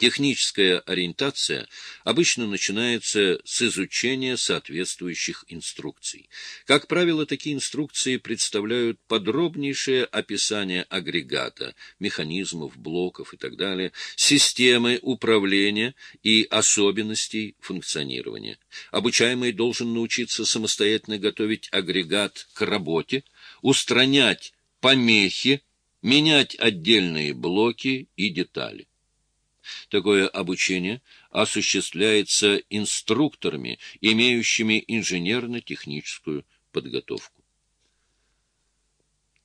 Техническая ориентация обычно начинается с изучения соответствующих инструкций. Как правило, такие инструкции представляют подробнейшее описание агрегата, механизмов, блоков и так далее, системы управления и особенностей функционирования. Обучаемый должен научиться самостоятельно готовить агрегат к работе, устранять помехи, менять отдельные блоки и детали. Такое обучение осуществляется инструкторами, имеющими инженерно-техническую подготовку.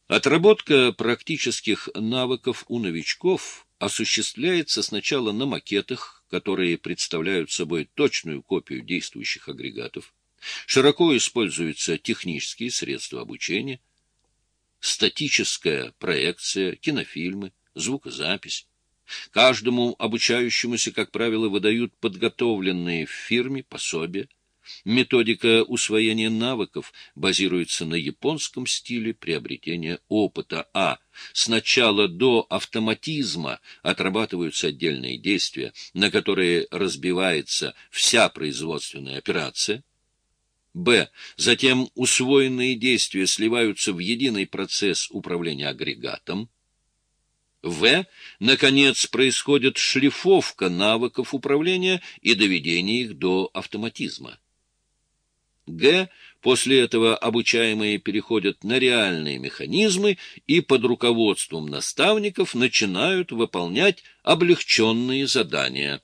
Отработка практических навыков у новичков осуществляется сначала на макетах, которые представляют собой точную копию действующих агрегатов. Широко используются технические средства обучения, статическая проекция, кинофильмы, звукозапись. Каждому обучающемуся, как правило, выдают подготовленные в фирме пособия. Методика усвоения навыков базируется на японском стиле приобретения опыта, а сначала до автоматизма отрабатываются отдельные действия, на которые разбивается вся производственная операция, Б. Затем усвоенные действия сливаются в единый процесс управления агрегатом, в. Наконец, происходит шлифовка навыков управления и доведение их до автоматизма. Г. После этого обучаемые переходят на реальные механизмы и под руководством наставников начинают выполнять облегченные задания.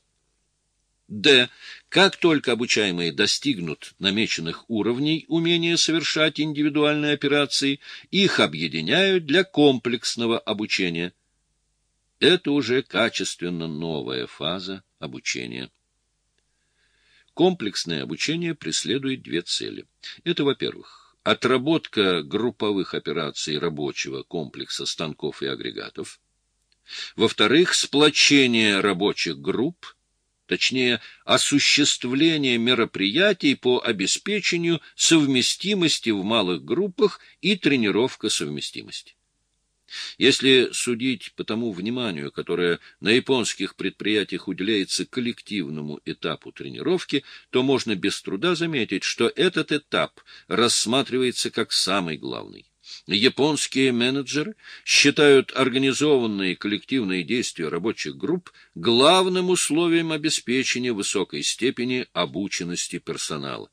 Д. Как только обучаемые достигнут намеченных уровней умения совершать индивидуальные операции, их объединяют для комплексного обучения – это уже качественно новая фаза обучения. Комплексное обучение преследует две цели. Это, во-первых, отработка групповых операций рабочего комплекса станков и агрегатов. Во-вторых, сплочение рабочих групп, точнее, осуществление мероприятий по обеспечению совместимости в малых группах и тренировка совместимости. Если судить по тому вниманию, которое на японских предприятиях уделяется коллективному этапу тренировки, то можно без труда заметить, что этот этап рассматривается как самый главный. Японские менеджеры считают организованные коллективные действия рабочих групп главным условием обеспечения высокой степени обученности персонала.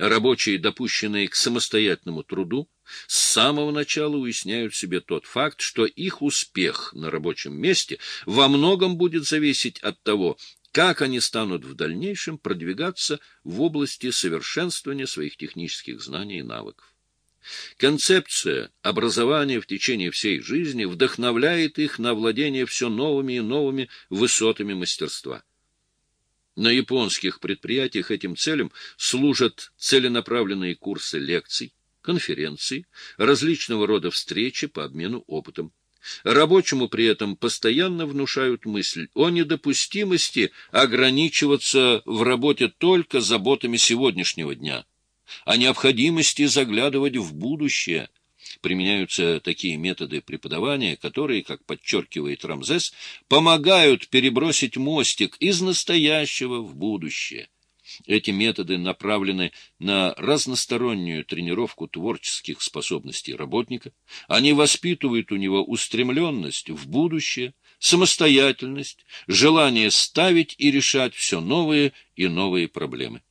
Рабочие, допущенные к самостоятельному труду, с самого начала уясняют себе тот факт, что их успех на рабочем месте во многом будет зависеть от того, как они станут в дальнейшем продвигаться в области совершенствования своих технических знаний и навыков. Концепция образования в течение всей жизни вдохновляет их на владение все новыми и новыми высотами мастерства. На японских предприятиях этим целям служат целенаправленные курсы лекций, конференции, различного рода встречи по обмену опытом. Рабочему при этом постоянно внушают мысль о недопустимости ограничиваться в работе только заботами сегодняшнего дня, о необходимости заглядывать в будущее – применяются такие методы преподавания, которые, как подчеркивает Рамзес, помогают перебросить мостик из настоящего в будущее. Эти методы направлены на разностороннюю тренировку творческих способностей работника. Они воспитывают у него устремленность в будущее, самостоятельность, желание ставить и решать все новые и новые проблемы.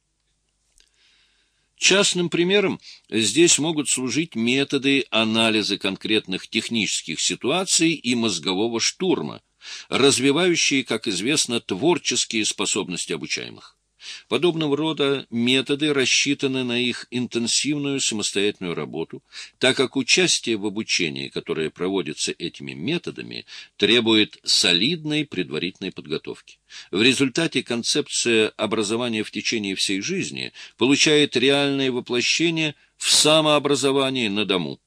Частным примером здесь могут служить методы анализа конкретных технических ситуаций и мозгового штурма, развивающие, как известно, творческие способности обучаемых. Подобного рода методы рассчитаны на их интенсивную самостоятельную работу, так как участие в обучении, которое проводится этими методами, требует солидной предварительной подготовки. В результате концепция образования в течение всей жизни получает реальное воплощение в самообразовании на дому.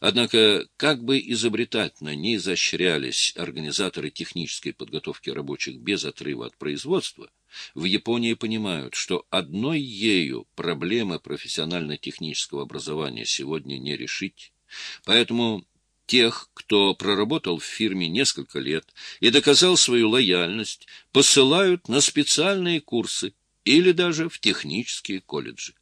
Однако, как бы изобретательно не изощрялись организаторы технической подготовки рабочих без отрыва от производства, в Японии понимают, что одной ею проблемы профессионально-технического образования сегодня не решить, поэтому Тех, кто проработал в фирме несколько лет и доказал свою лояльность, посылают на специальные курсы или даже в технические колледжи.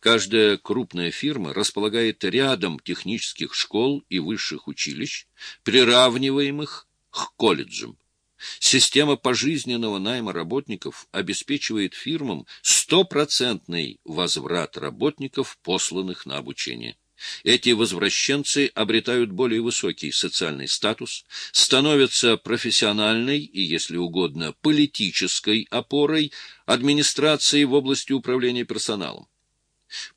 Каждая крупная фирма располагает рядом технических школ и высших училищ, приравниваемых к колледжам. Система пожизненного найма работников обеспечивает фирмам стопроцентный возврат работников, посланных на обучение. Эти возвращенцы обретают более высокий социальный статус, становятся профессиональной и, если угодно, политической опорой администрации в области управления персоналом.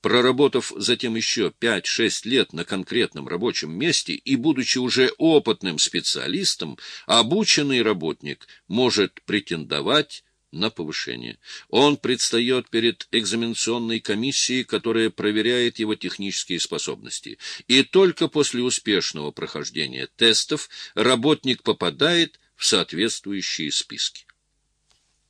Проработав затем еще 5-6 лет на конкретном рабочем месте и будучи уже опытным специалистом, обученный работник может претендовать на повышение. Он предстает перед экзаменационной комиссией, которая проверяет его технические способности. И только после успешного прохождения тестов работник попадает в соответствующие списки.